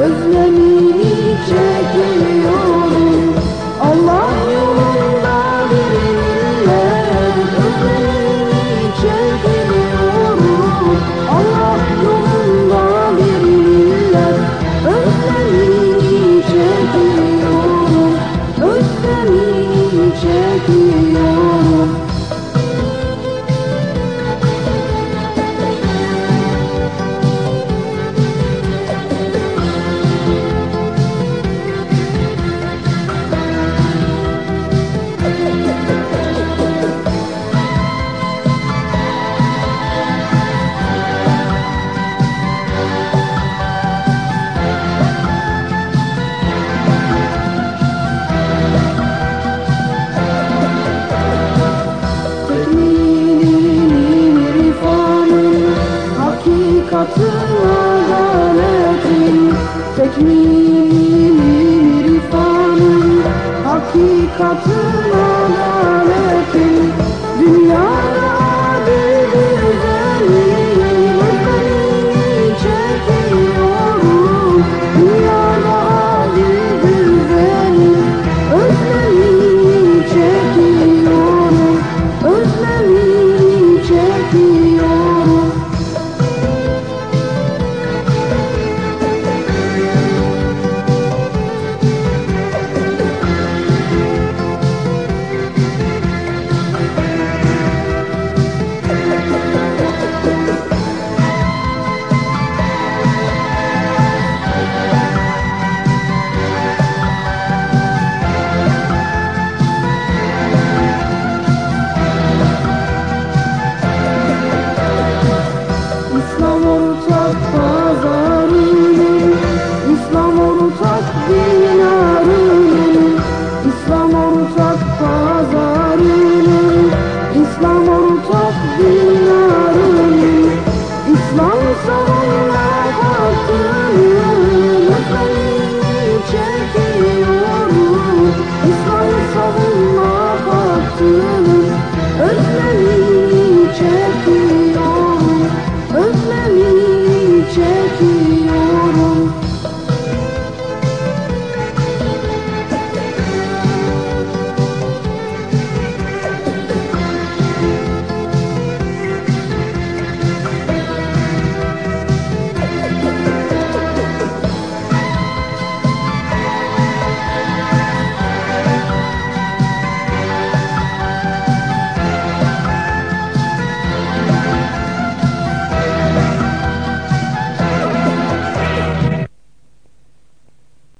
özlemini çekiyorum Allah yolunda benimle özlemini çekiyorum Allah yolunda benimle özlemini çekiyorum özlemini çekiyorum katına lanetim Tekmilimin irfanın hakikatına lanetim Dünya